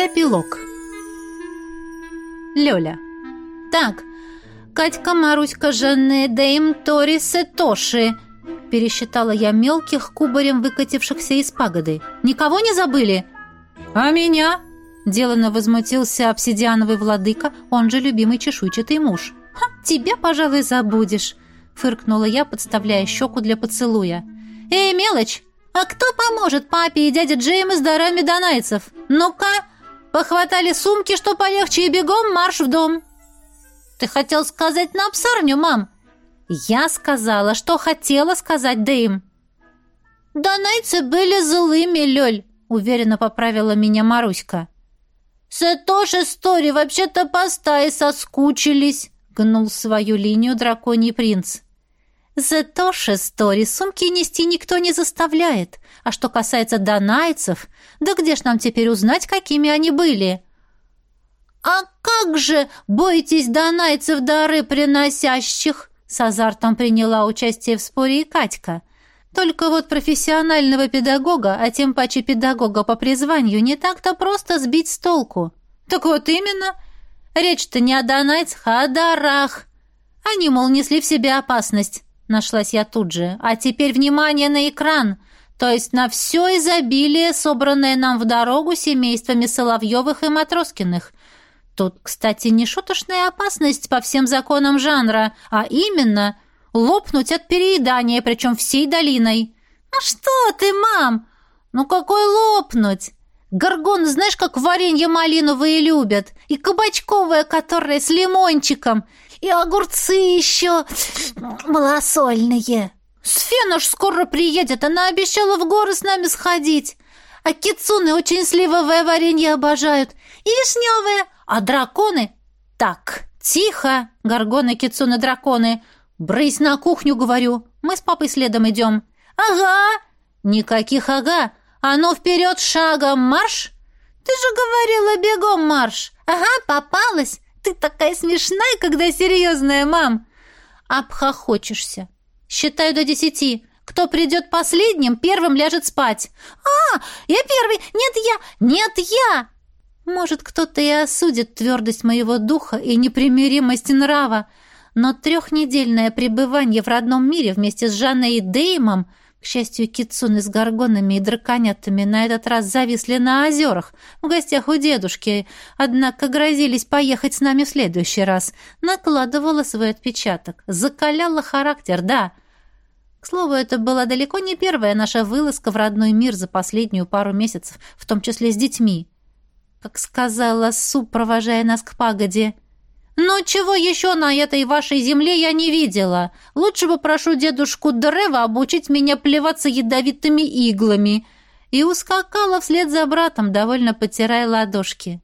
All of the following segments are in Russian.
Эпилог. Лёля. Так, Катька, Маруська, Жанне, Дэйм, Тори, Сетоши. Пересчитала я мелких кубарем выкатившихся из пагоды. Никого не забыли? А меня? Делано возмутился обсидиановый владыка, он же любимый чешуйчатый муж. Ха, тебя, пожалуй, забудешь, фыркнула я, подставляя щеку для поцелуя. Эй, мелочь, а кто поможет папе и дяде Джейм с дарами донайцев? Ну-ка, Похватали сумки, что полегче, и бегом марш в дом. Ты хотел сказать на псарню, мам? Я сказала, что хотела сказать Дэйм. Донайцы были злыми, Лёль, уверенно поправила меня Маруська. Сатоши Стори вообще-то по стае соскучились, гнул свою линию драконий принц. Зато шестори сумки нести никто не заставляет. А что касается донайцев, да где ж нам теперь узнать, какими они были? А как же бойтесь донайцев дары приносящих? С азартом приняла участие в споре и Катька. Только вот профессионального педагога, а тем паче педагога по призванию, не так-то просто сбить с толку. Так вот именно. Речь-то не о донайцах, а о дарах. Они, мол, несли в себе опасность. Нашлась я тут же. А теперь внимание на экран, то есть на все изобилие, собранное нам в дорогу семействами Соловьевых и Матроскиных. Тут, кстати, не шуточная опасность по всем законам жанра, а именно лопнуть от переедания, причем всей долиной. «Ну что ты, мам? Ну какой лопнуть?» Горгон, знаешь, как варенье малиновые любят, и кабачковое, которое с лимончиком, и огурцы еще малосольные. Сфена ж скоро приедет, она обещала в горы с нами сходить. А кицуны очень сливовое варенье обожают, и вишневое, а драконы... Так, тихо, горгоны, кицуны, драконы. Брысь на кухню, говорю. Мы с папой следом идем. Ага. Никаких ага. А ну вперед шагом марш. Ты же говорила бегом марш. Ага, попалась. Ты такая смешная, когда серьезная, мам. Обхохочешься. Считаю до десяти. Кто придет последним, первым ляжет спать. А, я первый. Нет, я. Нет, я. Может, кто-то и осудит твердость моего духа и непримиримость нрава, но трехнедельное пребывание в родном мире вместе с Жанной и Деймом к счастью, кицуны с горгонами и драконятами на этот раз зависли на озерах, в гостях у дедушки, однако грозились поехать с нами в следующий раз. Накладывала свой отпечаток, закаляла характер, да. К слову, это была далеко не первая наша вылазка в родной мир за последнюю пару месяцев, в том числе с детьми. Как сказала Су, провожая нас к пагоде — «Но чего еще на этой вашей земле я не видела? Лучше бы прошу дедушку Древа обучить меня плеваться ядовитыми иглами». И ускакала вслед за братом, довольно потирая ладошки.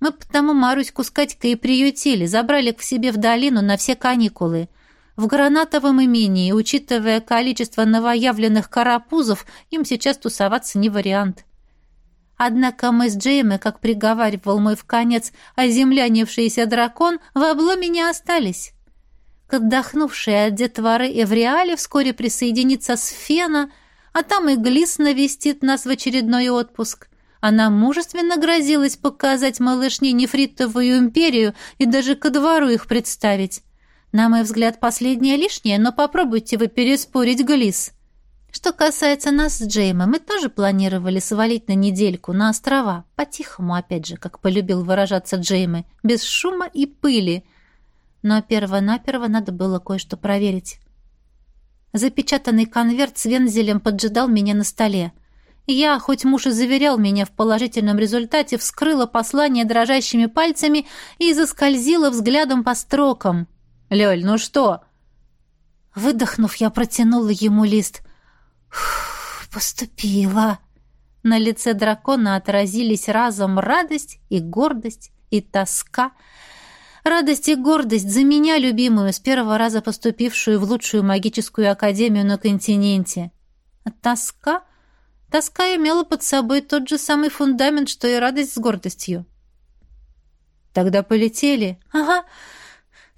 Мы потому Маруську с Катькой и приютили, забрали к себе в долину на все каникулы. В гранатовом имении, учитывая количество новоявленных карапузов, им сейчас тусоваться не вариант. Однако мы с Джейми, как приговаривал мой в конец оземлянившийся дракон, в обломе не остались. К отдохнувшей от детворы Эвриале вскоре присоединится Сфена, а там и Глис навестит нас в очередной отпуск. Она мужественно грозилась показать малышне нефритовую империю и даже ко двору их представить. На мой взгляд, последнее лишнее, но попробуйте вы переспорить Глис. Что касается нас с Джеймом, мы тоже планировали свалить на недельку на острова, по-тихому, опять же, как полюбил выражаться Джеймы, без шума и пыли. Но перво-наперво надо было кое-что проверить. Запечатанный конверт с вензелем поджидал меня на столе. Я, хоть муж и заверял меня в положительном результате, вскрыла послание дрожащими пальцами и заскользила взглядом по строкам. «Лёль, ну что?» Выдохнув, я протянула ему лист — «Поступила!» На лице дракона отразились разом радость и гордость, и тоска. Радость и гордость за меня, любимую, с первого раза поступившую в лучшую магическую академию на континенте. А тоска? Тоска имела под собой тот же самый фундамент, что и радость с гордостью. «Тогда полетели?» «Ага!»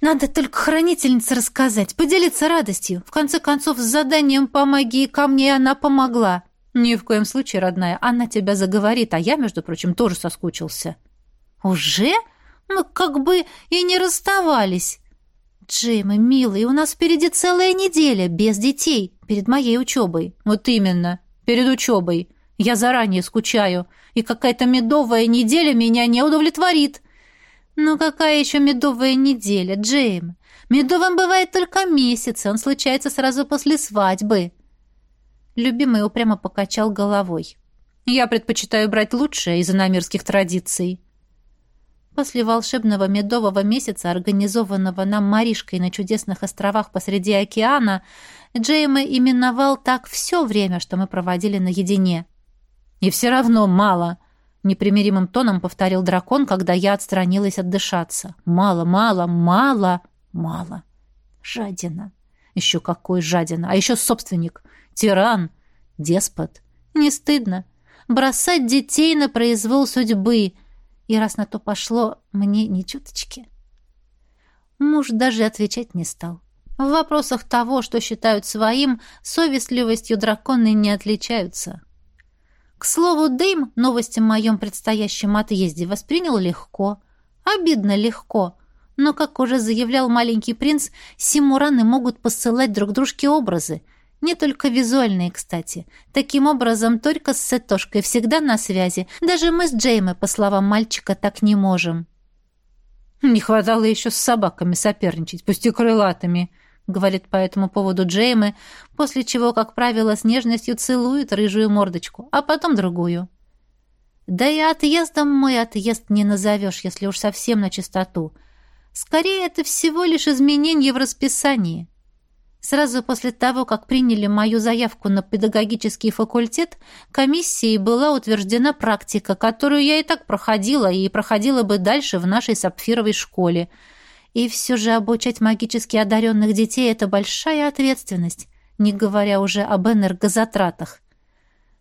Надо только хранительнице рассказать, поделиться радостью. В конце концов, с заданием по магии камней она помогла. «Ни в коем случае, родная, она тебя заговорит, а я, между прочим, тоже соскучился». «Уже? Мы как бы и не расставались». «Джейма, милый, у нас впереди целая неделя, без детей, перед моей учебой». «Вот именно, перед учебой. Я заранее скучаю, и какая-то медовая неделя меня не удовлетворит». «Ну какая еще медовая неделя, Джейм? Медовым бывает только месяц, он случается сразу после свадьбы». Любимый упрямо покачал головой. «Я предпочитаю брать лучшее из иномирских традиций». После волшебного медового месяца, организованного нам Маришкой на чудесных островах посреди океана, Джейма именовал так все время, что мы проводили наедине. «И все равно мало», — непримиримым тоном повторил дракон, когда я отстранилась отдышаться. «Мало, мало, мало, мало. Жадина. Еще какой жадина. А еще собственник. Тиран. Деспот. Не стыдно. Бросать детей на произвол судьбы — и раз на то пошло, мне ни чуточки. Муж даже отвечать не стал. В вопросах того, что считают своим, совестливостью драконы не отличаются. К слову, Дэйм новости о моем предстоящем отъезде воспринял легко. Обидно легко. Но, как уже заявлял маленький принц, симураны могут посылать друг дружке образы, не только визуальные, кстати. Таким образом, только с Сетошкой всегда на связи. Даже мы с Джеймой, по словам мальчика, так не можем. «Не хватало еще с собаками соперничать, пусть и крылатыми», — говорит по этому поводу Джеймы, после чего, как правило, с нежностью целует рыжую мордочку, а потом другую. Да и отъездом мой отъезд не назовешь, если уж совсем на чистоту. Скорее, это всего лишь изменение в расписании. Сразу после того, как приняли мою заявку на педагогический факультет, комиссией была утверждена практика, которую я и так проходила и проходила бы дальше в нашей сапфировой школе. И все же обучать магически одаренных детей – это большая ответственность, не говоря уже об энергозатратах.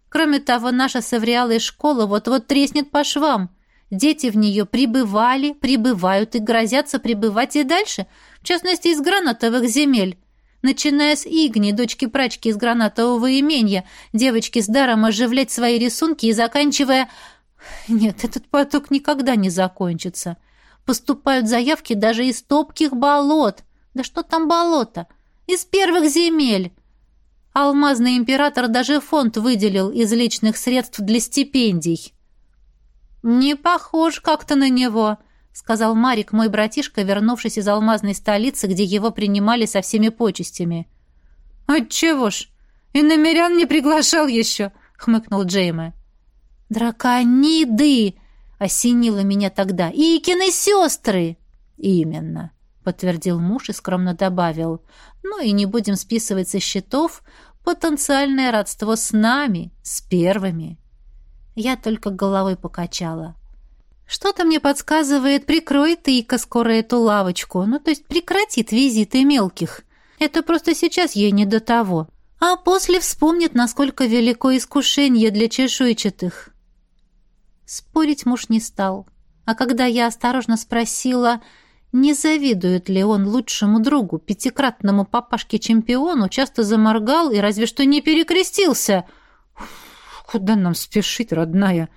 Кроме того, наша совреалая школа вот-вот треснет по швам. Дети в нее прибывали, прибывают и грозятся прибывать и дальше, в частности, из гранатовых земель начиная с Игни, дочки-прачки из гранатового имения, девочки с даром оживлять свои рисунки и заканчивая... Нет, этот поток никогда не закончится. Поступают заявки даже из топких болот. Да что там болото? Из первых земель. Алмазный император даже фонд выделил из личных средств для стипендий. Не похож как-то на него. — сказал Марик, мой братишка, вернувшись из алмазной столицы, где его принимали со всеми почестями. «Отчего ж? И намерян не приглашал еще!» — хмыкнул Джейме. «Дракониды!» — осенило меня тогда. «Икины сестры!» «Именно!» — подтвердил муж и скромно добавил. «Ну и не будем списывать со счетов потенциальное родство с нами, с первыми». Я только головой покачала. Что-то мне подсказывает, прикроет Ика скоро эту лавочку, ну, то есть прекратит визиты мелких. Это просто сейчас ей не до того. А после вспомнит, насколько велико искушение для чешуйчатых. Спорить муж не стал. А когда я осторожно спросила, не завидует ли он лучшему другу, пятикратному папашке-чемпиону, часто заморгал и разве что не перекрестился. «Куда нам спешить, родная?»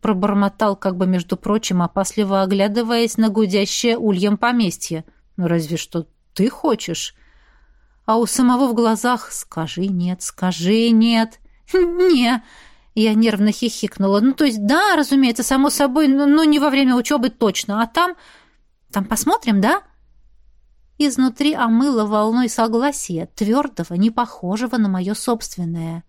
пробормотал, как бы, между прочим, опасливо оглядываясь на гудящее ульем поместье. «Ну, разве что ты хочешь?» А у самого в глазах «Скажи нет, скажи нет». «Не», я нервно хихикнула. «Ну, то есть, да, разумеется, само собой, но, но не во время учебы точно. А там... Там посмотрим, да?» Изнутри омыло волной согласия, твердого, не похожего на мое собственное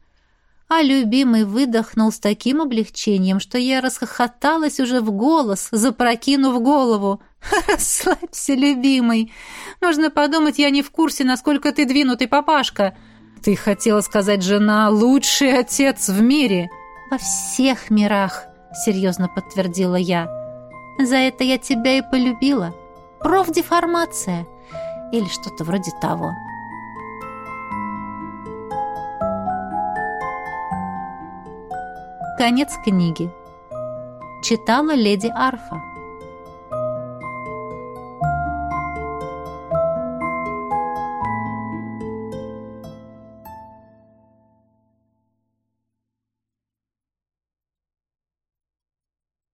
а любимый выдохнул с таким облегчением, что я расхохоталась уже в голос, запрокинув голову. «Расслабься, любимый! Нужно подумать, я не в курсе, насколько ты двинутый папашка!» «Ты хотела сказать, жена, лучший отец в мире!» «Во всех мирах!» — серьезно подтвердила я. «За это я тебя и полюбила. Профдеформация. Или что-то вроде того». Конец книги. Читала леди Арфа.